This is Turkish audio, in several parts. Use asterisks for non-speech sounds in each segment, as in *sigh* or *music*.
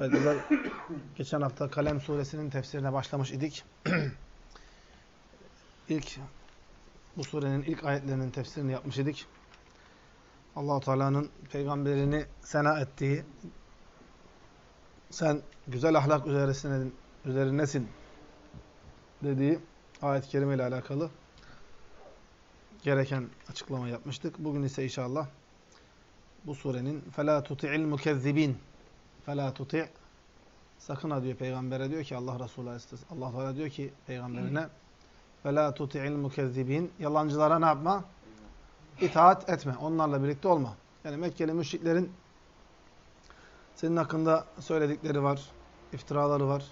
Evet, *coughs* geçen hafta Kalem suresinin tefsirine başlamış idik. *coughs* ilk bu surenin ilk ayetlerinin tefsirini yapmış idik. Allahu Teala'nın peygamberini sena ettiği sen güzel ahlak üzeresin, üzerindesin dediği ayet-i kerime ile alakalı gereken açıklama yapmıştık. Bugün ise inşallah bu surenin فَلَا تُطِعِ الْمُكَذِّبِينَ فَلَا تُطِعْ Sakın ha diyor peygambere diyor ki Allah Resulü Allah Teala diyor ki peygamberine فَلَا تُطِعِ الْمُكَذِّبِينَ Yalancılara ne yapma? İtaat etme. Onlarla birlikte olma. Yani Mekkeli müşriklerin senin hakkında söyledikleri var, iftiraları var.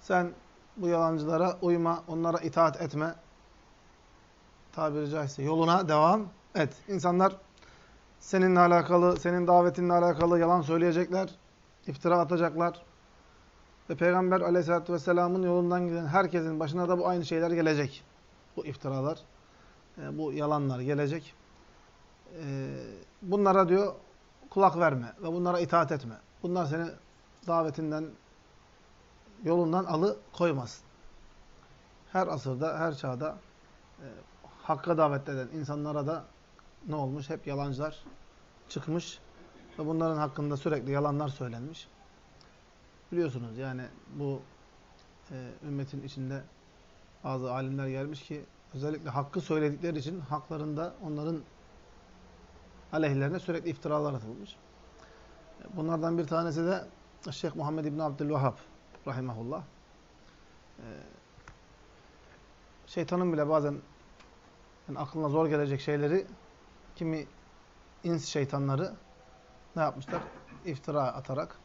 Sen bu yalancılara uyma, onlara itaat etme. Tabiri caizse yoluna devam et. İnsanlar seninle alakalı, senin davetinle alakalı yalan söyleyecekler, iftira atacaklar. Ve Peygamber aleyhissalatü vesselamın yolundan giden herkesin başına da bu aynı şeyler gelecek. Bu iftiralar, bu yalanlar gelecek. Bunlara diyor kulak verme ve bunlara itaat etme. Bunlar seni davetinden, yolundan alı koymasın. Her asırda, her çağda e, hakka davet eden insanlara da ne olmuş? Hep yalancılar çıkmış ve bunların hakkında sürekli yalanlar söylenmiş. Biliyorsunuz yani bu e, ümmetin içinde bazı alimler gelmiş ki özellikle hakkı söyledikleri için haklarında onların aleyhlerine sürekli iftiralar atılmış. Bunlardan bir tanesi de Şeyh Muhammed İbni Abdülvahhab rahimahullah. Ee, şeytanın bile bazen yani aklına zor gelecek şeyleri kimi ins şeytanları ne yapmışlar? İftira atarak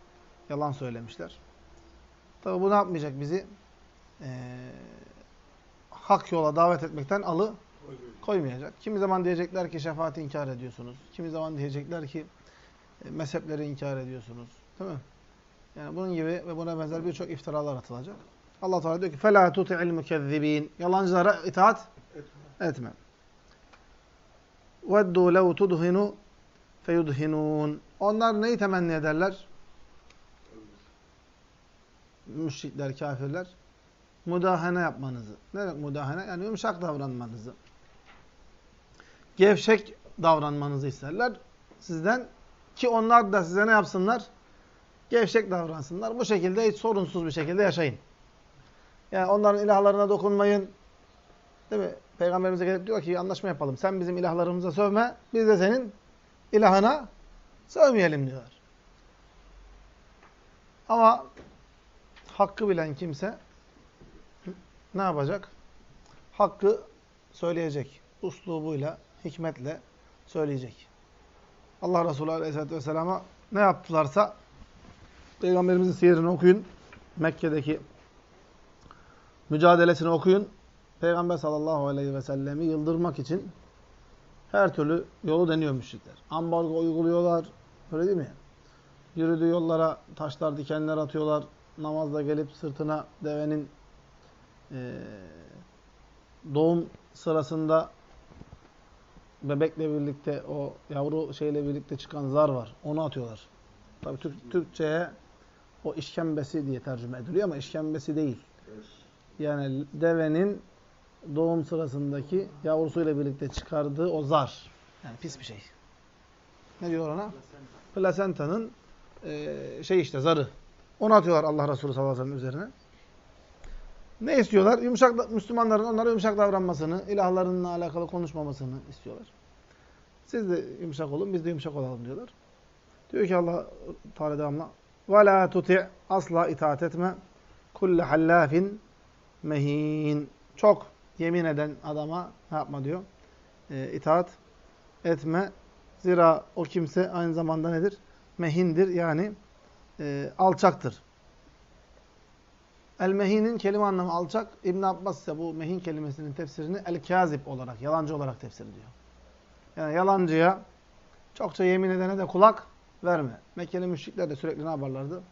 yalan söylemişler. Tabi bu ne yapmayacak bizi? Ee, hak yola davet etmekten alı koymayacak. Kimi zaman diyecekler ki şefaati inkar ediyorsunuz. Kimi zaman diyecekler ki e, mezhepleri inkar ediyorsunuz. Değil mi? Yani bunun gibi ve buna benzer birçok iftiralar atılacak. Allah Teala diyor ki: "Fela tuti'il mukezzibin." Yalancılara itaat etme. etme. "Veddu lev tudhinu feyudhinun." Onlar neyi temenni ederler? Müşrikler, kafirler mudahane yapmanızı. Ne demek mudahane? Yani yumuşak davranmanızı. Gevşek davranmanızı isterler sizden ki onlar da size ne yapsınlar? Gevşek davransınlar. Bu şekilde hiç sorunsuz bir şekilde yaşayın. Yani onların ilahlarına dokunmayın. Değil mi? Peygamberimize gelip diyor ki anlaşma yapalım. Sen bizim ilahlarımıza sövme. Biz de senin ilahına sövmeyelim diyorlar. Ama hakkı bilen kimse ne yapacak? Hakkı söyleyecek. Uslubuyla, hikmetle söyleyecek. Allah Resulü Aleyhisselatü Vesselam'a ne yaptılarsa Peygamberimizin siyerini okuyun. Mekke'deki mücadelesini okuyun. Peygamber sallallahu aleyhi ve sellemi yıldırmak için her türlü yolu deniyor müşrikler. Ambargo uyguluyorlar. Öyle değil mi? Yürüdüğü yollara taşlar, dikenler atıyorlar. Namazda gelip sırtına devenin e, doğum sırasında bebekle birlikte o yavru şeyle birlikte çıkan zar var. Onu atıyorlar. Tabii Türk, Türkçe'ye o işkembesi diye tercüme ediliyor ama işkembesi değil. Yani devenin doğum sırasındaki yavrusuyla birlikte çıkardığı o zar. Yani pis bir şey. Ne diyor ona? Plasenta'nın e, şey işte zarı. Onu atıyorlar Allah Resulü sallallahu aleyhi ve sellem üzerine. Ne istiyorlar? Yumuşak Müslümanların onlara yumuşak davranmasını, ilahlarınla alakalı konuşmamasını istiyorlar. Siz de yumuşak olun, biz de yumuşak olalım diyorlar. Diyor ki Allah Teala devamla ve la asla itaat etme kulle hallafin mehin. Çok yemin eden adama ne yapma diyor? E, itaat etme. Zira o kimse aynı zamanda nedir? Mehindir yani e, alçaktır. El-mehinin kelime anlamı alçak. İbn Abbas ise bu mehin kelimesinin tefsirini el-kazip olarak, yalancı olarak tefsir ediyor. Yani yalancıya, çokça yemin edene de kulak verme. Mekkeli müşrikler de sürekli ne yaparlardı?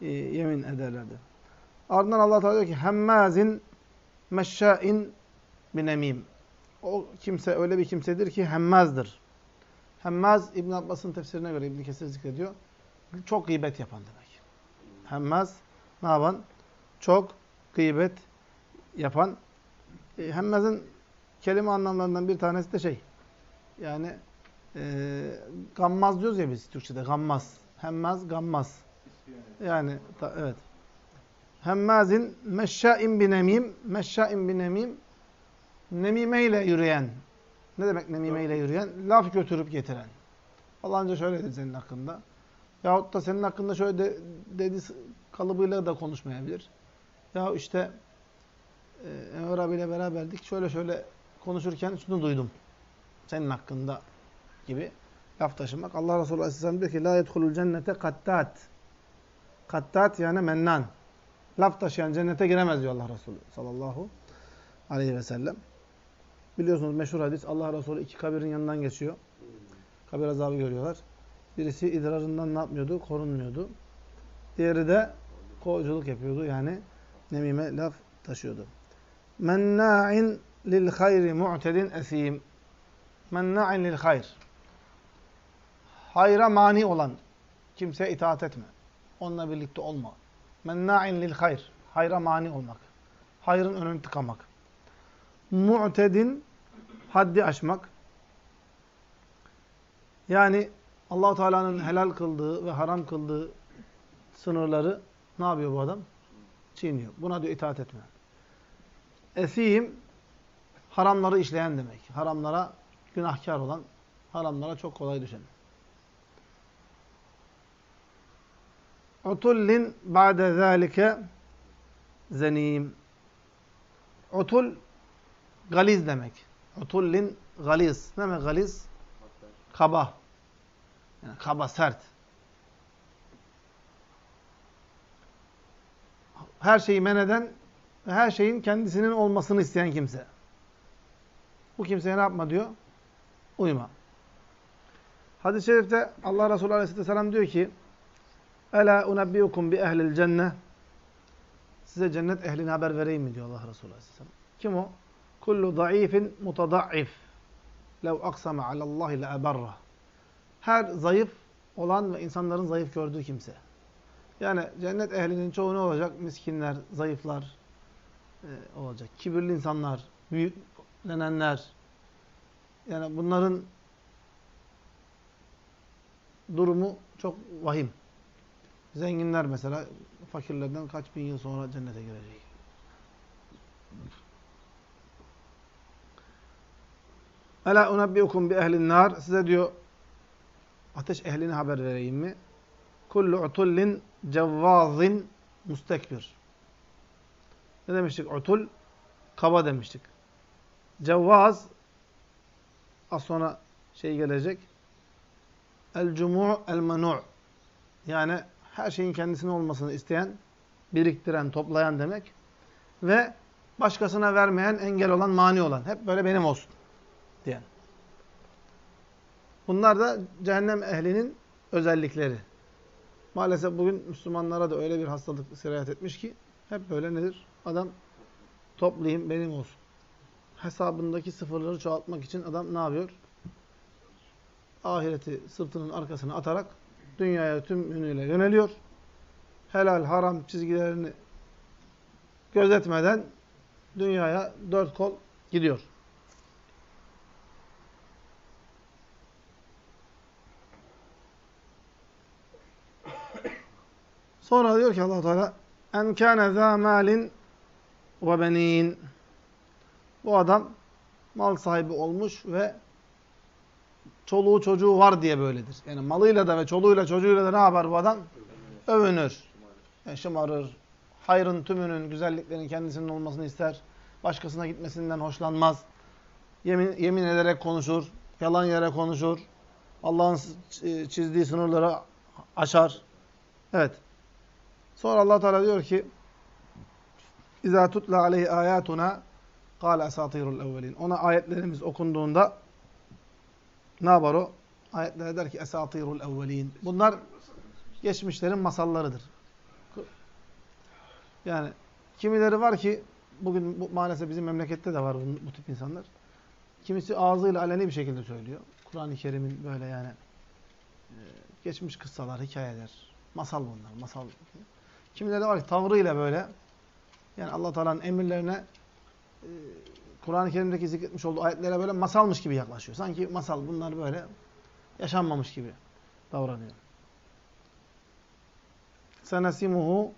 E, yemin ederlerdi. Ardından Allah Teala diyor ki hemmazin meşşain binemim. O kimse öyle bir kimsedir ki hemmazdır. Hemmaz İbn Abbas'ın tefsirine göre İbn Kesir zikrediyor. Çok gıybet yapan demek. Hemmaz ne yapan? Çok gıybet yapan. E, hemmazın kelime anlamlarından bir tanesi de şey. Yani e, gammaz diyoruz ya biz Türkçe'de. Gammaz. Hemmaz, gammaz. Yani ta, evet. Hemmazin meşşain binemim. Meşşain binemim. Nemimeyle yürüyen. Ne demek nemimeyle yürüyen? Laf götürüp getiren. Falanca şöyle dedi senin hakkında. Yahut da senin hakkında şöyle de, dedi kalıbıyla da konuşmayabilir. Ya işte e, Enver abiyle beraberdik. Şöyle şöyle konuşurken şunu duydum. Senin hakkında gibi laf taşımak. Allah Resulü Aleyhisselam diyor ki La yedhulul cennete kattat. Kattat yani mennan. Laf taşıyan cennete giremez diyor Allah Resulü sallallahu aleyhi ve sellem. Biliyorsunuz meşhur hadis Allah Resulü iki kabirin yanından geçiyor. Kabir azabı görüyorlar. Birisi idrarından ne yapmıyordu? Korunmuyordu. Diğeri de kovuculuk yapıyordu. Yani nemime laf taşıyordu. Menna'in lil hayri mu'tedin esim. Menna'in lil hayr. Hayra mani olan kimseye itaat etme. Onunla birlikte olma. Menna'in lil hayr. Hayra mani olmak. Hayrın önünü tıkamak. Mu'tedin haddi aşmak. Yani allah Teala'nın helal kıldığı ve haram kıldığı sınırları ne yapıyor bu adam? Çiğniyor. Buna diyor itaat etme. Esim, haramları işleyen demek. Haramlara günahkar olan, haramlara çok kolay düşen. Utullin ba'de zâlike zenim. Utul, galiz demek. Utullin, galiz. Ne demek galiz? Kaba. Yani kaba, sert. Her şeyi men eden ve her şeyin kendisinin olmasını isteyen kimse. Bu kimseye ne yapma diyor? Uyma. Hadis-i şerifte Allah Resulü Aleyhisselam diyor ki Ela unabbiukum bi ehlil cennet Size cennet ehline haber vereyim mi diyor Allah Resulü Aleyhisselam. Kim o? Kullu zayıfin mutadaif. Lev aksame alallahi le eberra. Her zayıf olan ve insanların zayıf gördüğü kimse. Yani cennet ehlinin çoğu ne olacak? Miskinler, zayıflar e, olacak. Kibirli insanlar, büyüklenenler. Yani bunların durumu çok vahim. Zenginler mesela fakirlerden kaç bin yıl sonra cennete girecek. Ela unabbiukum bi ehlin nar. Size diyor ateş ehline haber vereyim mi? Kullu utullin cevvazin mustekbir. Ne demiştik? Utul kaba demiştik. Cevvaz az sonra şey gelecek. El cumu' el menu' yani her şeyin kendisine olmasını isteyen, biriktiren, toplayan demek. Ve başkasına vermeyen, engel olan, mani olan. Hep böyle benim olsun diyen. Bunlar da cehennem ehlinin özellikleri. Maalesef bugün Müslümanlara da öyle bir hastalık sirayet etmiş ki hep böyle nedir? Adam toplayayım benim olsun. Hesabındaki sıfırları çoğaltmak için adam ne yapıyor? Ahireti sırtının arkasına atarak dünyaya tüm yönüyle yöneliyor. Helal, haram çizgilerini gözetmeden dünyaya dört kol gidiyor. Sonra diyor ki Allah Teala en kana za malin ve benin. Bu adam mal sahibi olmuş ve çoluğu çocuğu var diye böyledir. Yani malıyla da ve çoluğuyla çocuğuyla da ne yapar bu adam? Övünür. Yani şımarır. Hayrın tümünün, güzelliklerin kendisinin olmasını ister. Başkasına gitmesinden hoşlanmaz. Yemin, yemin ederek konuşur. Yalan yere konuşur. Allah'ın çizdiği sınırları aşar. Evet. Sonra Allah Teala diyor ki: "İza tutla aleyhi ayatuna kâle esatirul evvelin." Ona ayetlerimiz okunduğunda ne yapar o? Ayetler der ki esatirul evvelin. Bunlar geçmişlerin masallarıdır. Yani kimileri var ki bugün bu, maalesef bizim memlekette de var bu, bu tip insanlar. Kimisi ağzıyla aleni bir şekilde söylüyor. Kur'an-ı Kerim'in böyle yani e, geçmiş kıssalar, hikayeler, masal bunlar, masal. Kimileri var ki tavrıyla böyle yani Allah Teala'nın emirlerine e, Kur'an-ı Kerim'deki zikretmiş olduğu ayetlere böyle masalmış gibi yaklaşıyor. Sanki masal bunlar böyle yaşanmamış gibi davranıyor. Senesimuhu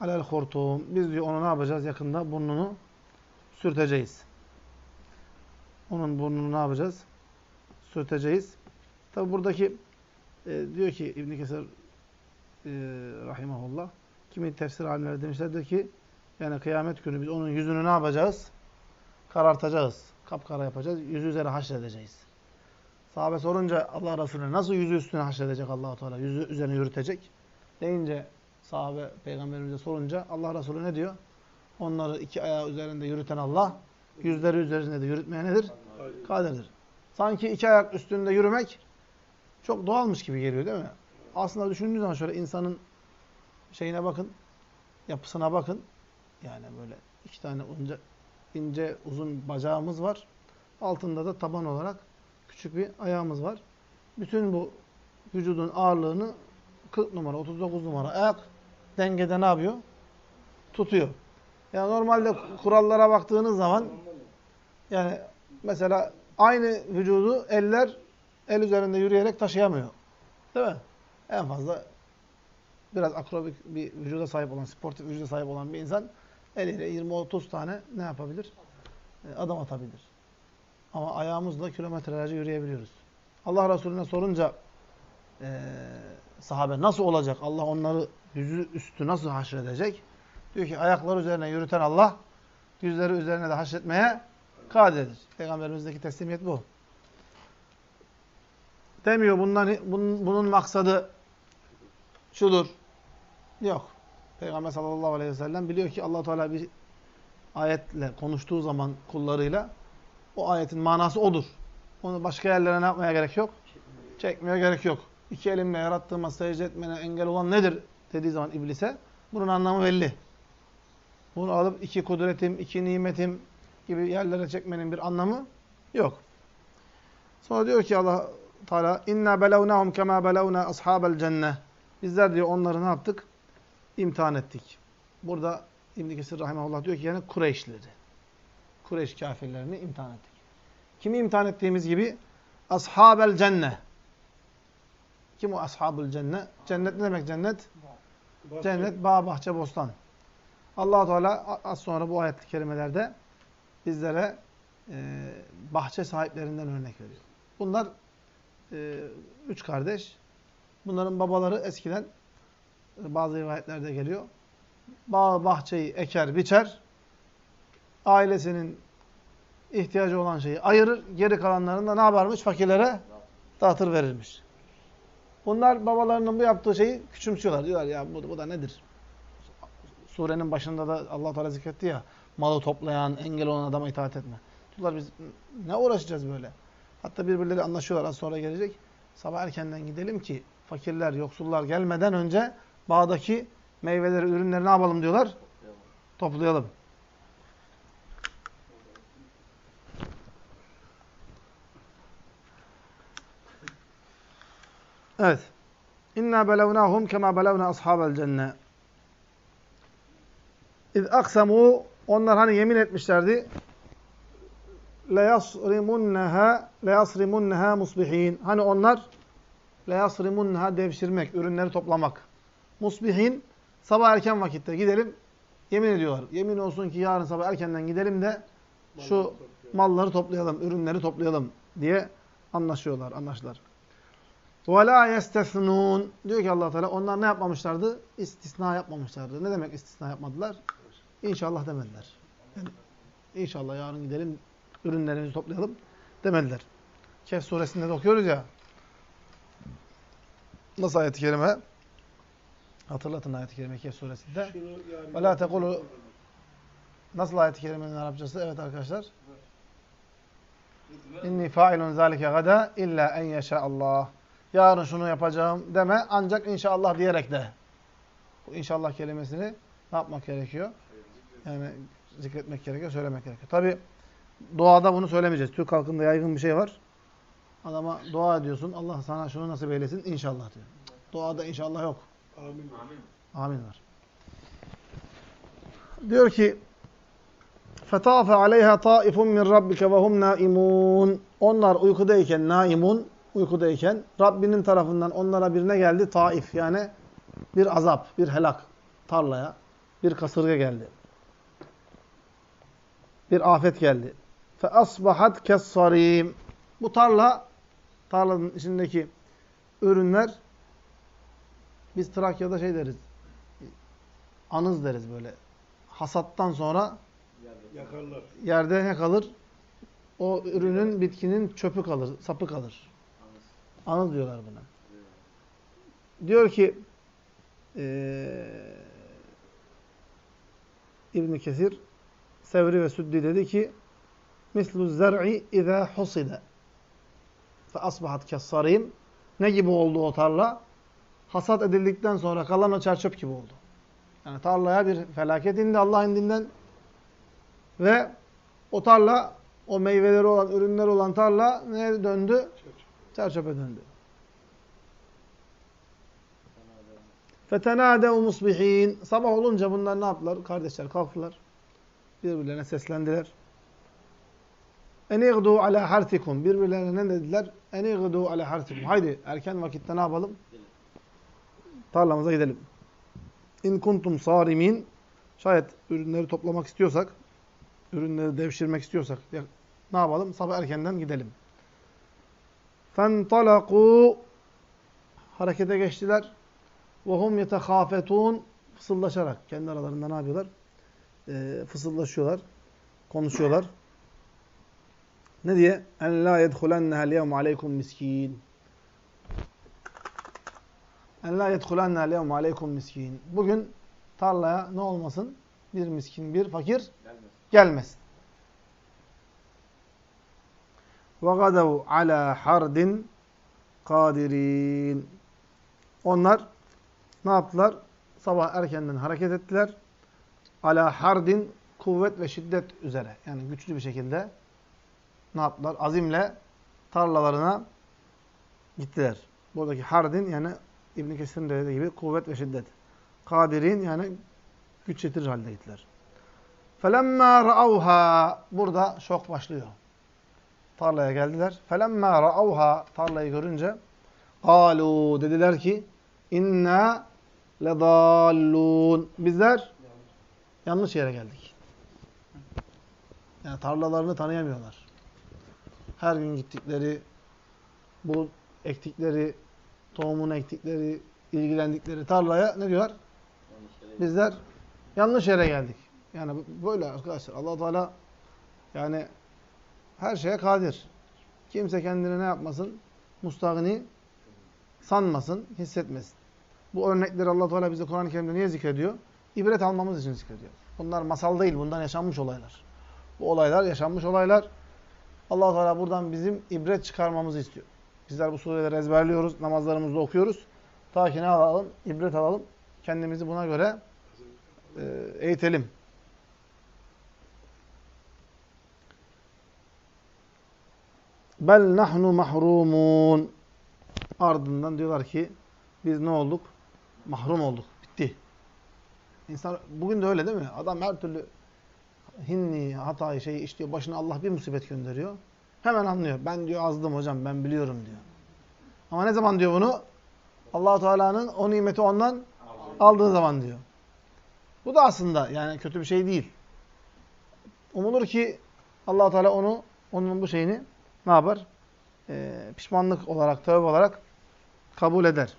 alel hortum. Biz diyor onu ne yapacağız yakında? Burnunu sürteceğiz. Onun burnunu ne yapacağız? Sürteceğiz. Tabi buradaki e, diyor ki İbn Kesir e, rahimahullah kimi tefsir alimleri demişler diyor ki yani kıyamet günü biz onun yüzünü ne yapacağız? Karartacağız. Kapkara yapacağız. Yüzü üzere haşredeceğiz. Sahabe sorunca Allah Resulüne nasıl yüzü üstüne haşredecek allah Teala? Yüzü üzerine yürütecek. Deyince sahabe peygamberimize sorunca Allah Resulü ne diyor? Onları iki ayağı üzerinde yürüten Allah, yüzleri üzerinde de yürütmeye nedir? Kadirdir. Sanki iki ayak üstünde yürümek çok doğalmış gibi geliyor değil mi? Aslında düşündüğünüz zaman şöyle insanın şeyine bakın, yapısına bakın. Yani böyle iki tane ince, ince uzun bacağımız var. Altında da taban olarak küçük bir ayağımız var. Bütün bu vücudun ağırlığını 40 numara, 39 numara ayak dengede ne yapıyor? Tutuyor. Yani normalde kurallara baktığınız zaman yani mesela aynı vücudu eller el üzerinde yürüyerek taşıyamıyor. Değil mi? En fazla biraz akrobik bir vücuda sahip olan, sportif vücuda sahip olan bir insan eliyle 20-30 tane ne yapabilir? E, adım atabilir. Ama ayağımızla kilometrelerce yürüyebiliyoruz. Allah Resulüne sorunca e, sahabe nasıl olacak? Allah onları yüzü üstü nasıl haşredecek? Diyor ki ayakları üzerine yürüten Allah yüzleri üzerine de haşretmeye kadirdir. Peygamberimizdeki teslimiyet bu. Demiyor bundan, bunun, bunun maksadı şudur. Yok. Peygamber sallallahu aleyhi ve sellem biliyor ki allah Teala bir ayetle konuştuğu zaman kullarıyla o ayetin manası odur. Onu başka yerlere ne yapmaya gerek yok? Çekmeye gerek yok. İki elimle yarattığıma secde etmene engel olan nedir dediği zaman iblise bunun anlamı belli. Bunu alıp iki kudretim, iki nimetim gibi yerlere çekmenin bir anlamı yok. Sonra diyor ki Allah Teala inna belevnahum kema belevna ashabel cenne. Bizler diyor onları ne yaptık? İmtihan ettik. Burada İbn Kesir rahimehullah diyor ki yani Kureyşlileri. Kureyş kafirlerini imtihan ettik. Kimi imtihan ettiğimiz gibi ashabel cenne. Kim o ashabul cennet? Cennet ne demek cennet? Bahçe. Cennet, bağ, bahçe, bostan. allah Teala az sonra bu ayet-i kerimelerde bizlere e, bahçe sahiplerinden örnek veriyor. Bunlar e, üç kardeş. Bunların babaları eskiden bazı rivayetlerde geliyor. Bağ, bahçeyi eker, biçer. Ailesinin ihtiyacı olan şeyi ayırır. Geri kalanlarını da ne yaparmış? Fakirlere dağıtır verirmiş. Bunlar babalarının bu yaptığı şeyi küçümsüyorlar. Diyorlar ya bu, bu da nedir? Surenin başında da Allah Teala zikretti ya malı toplayan, engel olan adama itaat etme. Diyorlar biz ne uğraşacağız böyle? Hatta birbirleri anlaşıyorlar az sonra gelecek. Sabah erkenden gidelim ki fakirler, yoksullar gelmeden önce bağdaki meyveleri, ürünleri ne yapalım diyorlar? Toplayalım. Evet. İnna belevnahum kema belevna ashabel cenne. İz aksamu onlar hani yemin etmişlerdi. Leyasrimunneha leyasrimunneha musbihin. Hani onlar leyasrimunneha devşirmek, ürünleri toplamak Musbihin sabah erken vakitte gidelim Yemin ediyorlar. Yemin olsun ki yarın sabah erkenden gidelim de şu malları toplayalım, ürünleri toplayalım diye anlaşıyorlar, anlaştılar. وَلَا يَسْتَثْنُونَ Diyor ki allah Teala onlar ne yapmamışlardı? İstisna yapmamışlardı. Ne demek istisna yapmadılar? İnşallah demediler. Yani inşallah yarın gidelim, ürünlerimizi toplayalım demediler. Kehf suresinde de okuyoruz ya. Nasıl ayet-i kerime? Hatırlatın ayet-i kerimeyi suresinde. Ve la tekulu Nasıl ayet-i kerimenin Arapçası? Evet arkadaşlar. İnni failun zalike gada illa en yeşa Allah. Yarın şunu yapacağım deme ancak inşallah diyerek de. Bu inşallah kelimesini ne yapmak gerekiyor? Yani zikretmek gerekiyor, söylemek gerekiyor. Tabi doğada bunu söylemeyeceğiz. Türk halkında yaygın bir şey var. Adama dua ediyorsun. Allah sana şunu nasip eylesin inşallah diyor. Doğada inşallah yok. Amin. Amin var. Diyor ki فَتَافَ عَلَيْهَا طَائِفٌ مِّنْ رَبِّكَ وَهُمْ نَائِمُونَ Onlar uykudayken, naimun, uykudayken Rabbinin tarafından onlara birine geldi taif yani bir azap, bir helak tarlaya, bir kasırga geldi. Bir afet geldi. فَأَصْبَحَتْ كَالصَّرِيمِ Bu tarla, tarlanın içindeki ürünler biz Trakya'da şey deriz, anız deriz böyle. Hasattan sonra Yakarlar. yerde ne kalır? O ürünün, bitkinin çöpü kalır, sapı kalır. Anız diyorlar buna. Diyor ki eee İbn Kesir Sevri ve Süddi dedi ki mislu zer'i iza husida fe asbahat kessarim ne gibi oldu o tarla? hasat edildikten sonra kalan o çerçöp gibi oldu. Yani tarlaya bir felaket indi Allah indinden ve o tarla, o meyveleri olan, ürünler olan tarla neye döndü? Çerçöpe döndü. Fetenadev musbihin. Sabah olunca bunlar ne yaptılar? Kardeşler kalktılar. Birbirlerine seslendiler. Enigdu ala hartikum. Birbirlerine ne dediler? Enigdu ala hartikum. Haydi erken vakitte ne yapalım? tarlamıza gidelim. İn kuntum sarimin şayet ürünleri toplamak istiyorsak, ürünleri devşirmek istiyorsak ne yapalım? Sabah erkenden gidelim. Fentalaku harekete geçtiler. Ve hum yetehafetun fısıldaşarak kendi aralarında ne yapıyorlar? E, fısıldaşıyorlar, konuşuyorlar. Ne diye? En la yedhulennehel yevme aleykum miskin. En la yedhulanna levme aleykum miskin. Bugün tarlaya ne olmasın? Bir miskin, bir fakir gelmesin. Ve gadev ala hardin kadirin. Onlar ne yaptılar? Sabah erkenden hareket ettiler. Ala hardin kuvvet ve şiddet üzere. Yani güçlü bir şekilde ne yaptılar? Azimle tarlalarına gittiler. Buradaki hardin yani İbn Kesir'in de dediği gibi kuvvet ve şiddet. Kadirin yani güç yetirir halde gittiler. فَلَمَّا رَأَوْهَا Burada şok başlıyor. Tarlaya geldiler. فَلَمَّا رَأَوْهَا Tarlayı görünce قَالُوا Dediler ki inna ledallun. Bizler yanlış yere geldik. Yani tarlalarını tanıyamıyorlar. Her gün gittikleri, bu ektikleri, tohumunu ektikleri, ilgilendikleri tarlaya ne diyorlar? Bizler yanlış yere geldik. Yani böyle arkadaşlar. allah Teala yani her şeye kadir. Kimse kendine ne yapmasın? Mustagni sanmasın, hissetmesin. Bu örnekleri allah Teala bize Kur'an-ı Kerim'de niye zikrediyor? İbret almamız için zikrediyor. Bunlar masal değil, bundan yaşanmış olaylar. Bu olaylar yaşanmış olaylar. allah Teala buradan bizim ibret çıkarmamızı istiyor. Bizler bu sureleri ezberliyoruz, namazlarımızda okuyoruz. Ta ki ne alalım? İbret alalım. Kendimizi buna göre e, eğitelim. Bel nahnu mahrumun. Ardından diyorlar ki biz ne olduk? Mahrum olduk. Bitti. İnsan bugün de öyle değil mi? Adam her türlü hinni, hatayı, şeyi işliyor. Başına Allah bir musibet gönderiyor. Hemen anlıyor. Ben diyor azdım hocam, ben biliyorum diyor. Ama ne zaman diyor bunu? allah Teala'nın o nimeti ondan aldığı zaman diyor. Bu da aslında yani kötü bir şey değil. Umulur ki allah Teala onu, onun bu şeyini ne yapar? Ee, pişmanlık olarak, tövbe olarak kabul eder.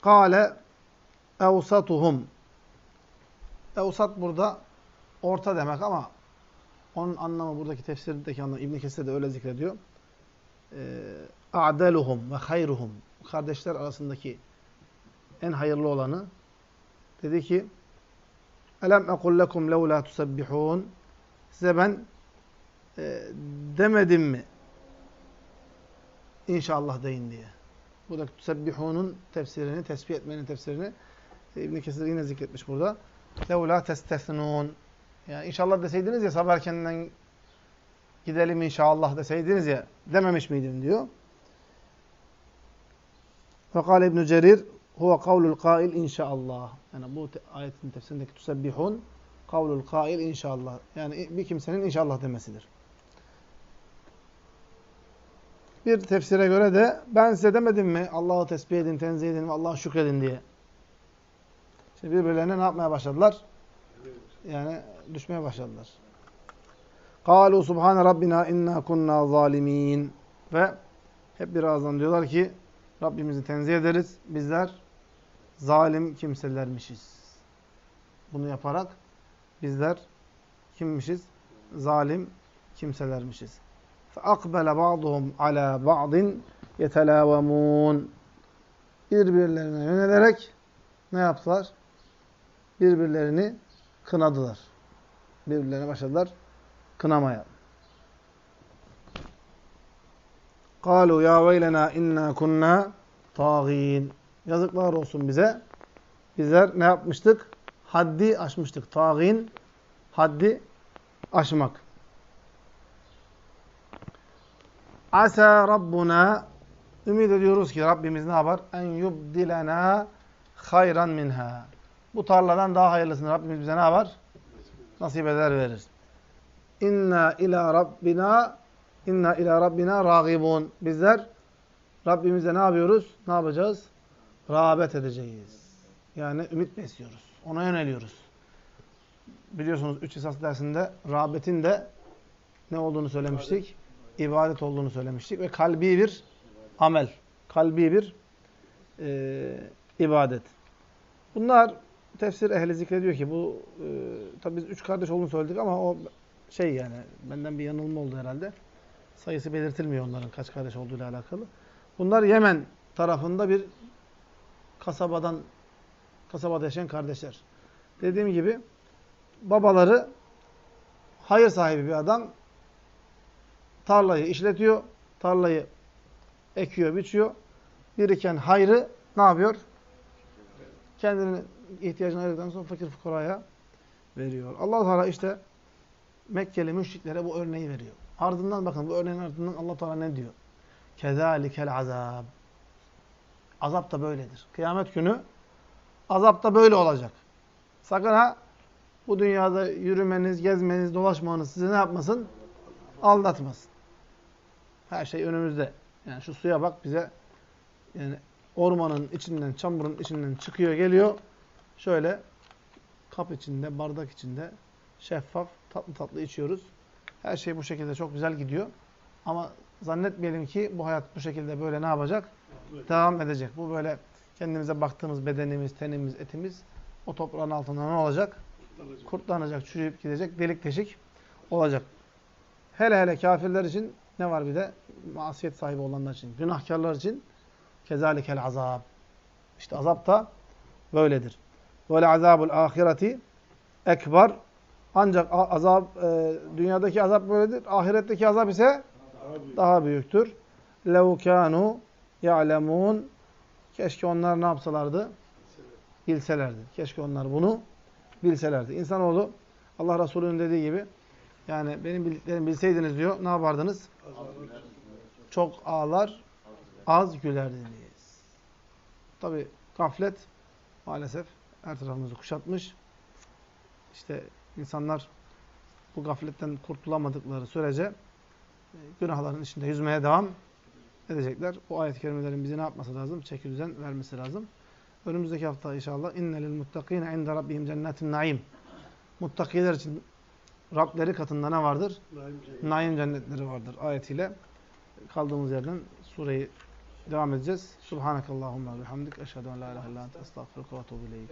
Kale evsatuhum. Evsat burada orta demek ama onun anlamı buradaki tefsirdeki anlamı İbn Kesir de öyle zikrediyor. Ee, a'deluhum ve hayruhum. Kardeşler arasındaki en hayırlı olanı dedi ki Elem ekul lekum lev la tusabbihun Size ben e, demedim mi? İnşallah deyin diye. Buradaki tusabbihunun tefsirini, tesbih etmenin tefsirini e, İbn Kesir yine zikretmiş burada. Lev la testesnun Yani inşallah deseydiniz ya sabah erkenden gidelim inşallah deseydiniz ya dememiş miydim diyor. Fekal İbn Cerir huve kavlul kail inşallah. Yani bu ayetin tefsirindeki tusabbihun kavlul kail inşallah. Yani bir kimsenin inşallah demesidir. Bir tefsire göre de ben size demedim mi Allah'ı tesbih edin, tenzih edin ve Allah'a şükredin diye. Şimdi birbirlerine ne yapmaya başladılar? Yani düşmeye başladılar. قَالُوا سُبْحَانَ رَبِّنَا اِنَّا كُنَّا ظَالِم۪ينَ Ve hep bir ağızdan diyorlar ki Rabbimizi tenzih ederiz. Bizler zalim kimselermişiz. Bunu yaparak bizler kimmişiz? Zalim kimselermişiz. فَاَقْبَلَ بَعْضُهُمْ عَلَى بَعْضٍ يَتَلَاوَمُونَ Birbirlerine yönelerek ne yaptılar? Birbirlerini kınadılar. Birbirlerine başladılar kınamaya. قَالُوا يَا وَيْلَنَا اِنَّا كُنَّا طَاغِينَ Yazıklar olsun bize. Bizler ne yapmıştık? Haddi aşmıştık. Tağin, haddi aşmak. Asa Rabbuna Ümit ediyoruz ki Rabbimiz ne yapar? En yubdilena hayran minha. Bu tarladan daha hayırlısını Rabbimiz bize ne yapar? Nasip eder verir. İnna ila Rabbina inna ila Rabbina ragibun. Bizler Rabbimize ne yapıyoruz? Ne yapacağız? Rağbet edeceğiz. Yani ümit besliyoruz. Ona yöneliyoruz. Biliyorsunuz üç esas dersinde rağbetin de ne olduğunu söylemiştik? İbadet olduğunu söylemiştik. Ve kalbi bir amel. Kalbi bir e, ibadet. Bunlar tefsir ehli zikrediyor ki bu e, tabi biz üç kardeş olduğunu söyledik ama o şey yani benden bir yanılma oldu herhalde. Sayısı belirtilmiyor onların kaç kardeş olduğuyla alakalı. Bunlar Yemen tarafında bir kasabadan kasabada yaşayan kardeşler. Dediğim gibi babaları hayır sahibi bir adam tarlayı işletiyor, tarlayı ekiyor, biçiyor. Biriken hayrı ne yapıyor? Kendini ihtiyacını ayırdıktan sonra fakir fukaraya veriyor. Allah Teala işte Mekkeli müşriklere bu örneği veriyor. Ardından bakın bu örneğin ardından Allah Teala ne diyor? Kezalikel azab. Azap da böyledir. Kıyamet günü azap da böyle olacak. Sakın ha bu dünyada yürümeniz, gezmeniz, dolaşmanız sizi ne yapmasın? Aldatmasın. Her şey önümüzde. Yani şu suya bak bize yani ormanın içinden, çamurun içinden çıkıyor, geliyor. Şöyle kap içinde, bardak içinde şeffaf, tatlı tatlı içiyoruz. Her şey bu şekilde çok güzel gidiyor. Ama zannetmeyelim ki bu hayat bu şekilde böyle ne yapacak? Devam edecek. Bu böyle kendimize baktığımız bedenimiz, tenimiz, etimiz o toprağın altında ne olacak? Kurtlanacak, Kurtlanacak çürüyüp gidecek, delik deşik olacak. Hele hele kafirler için ne var bir de? Masiyet sahibi olanlar için, günahkarlar için kezalikel azab. İşte azap da böyledir. Ve azabul ahireti ekber. Ancak azap e, dünyadaki azap böyledir. Ahiretteki azap ise daha büyüktür. Lev kanu ya'lemun. Keşke onlar ne yapsalardı? Bilselerdi. Keşke onlar bunu bilselerdi. İnsanoğlu Allah Resulü'nün dediği gibi yani benim bildiklerimi bilseydiniz diyor. Ne yapardınız? Çok ağlar, az gülerdiniz. Tabi gaflet maalesef her tarafımızı kuşatmış. İşte insanlar bu gafletten kurtulamadıkları sürece e, günahların içinde yüzmeye devam edecekler. Bu ayet-i kerimelerin bize ne yapması lazım? Çeki düzen vermesi lazım. önümüzdeki hafta inşallah innelil muttakine inde rabbihim cennetin naim. Muttakiler için Rableri katında ne vardır? Naim cennetleri vardır ayetiyle kaldığımız yerden sureyi devam edeceğiz. Subhanakallahumma ve bihamdik. Eşhedü en la ilahe illa ente estağfiruke ve etûbü.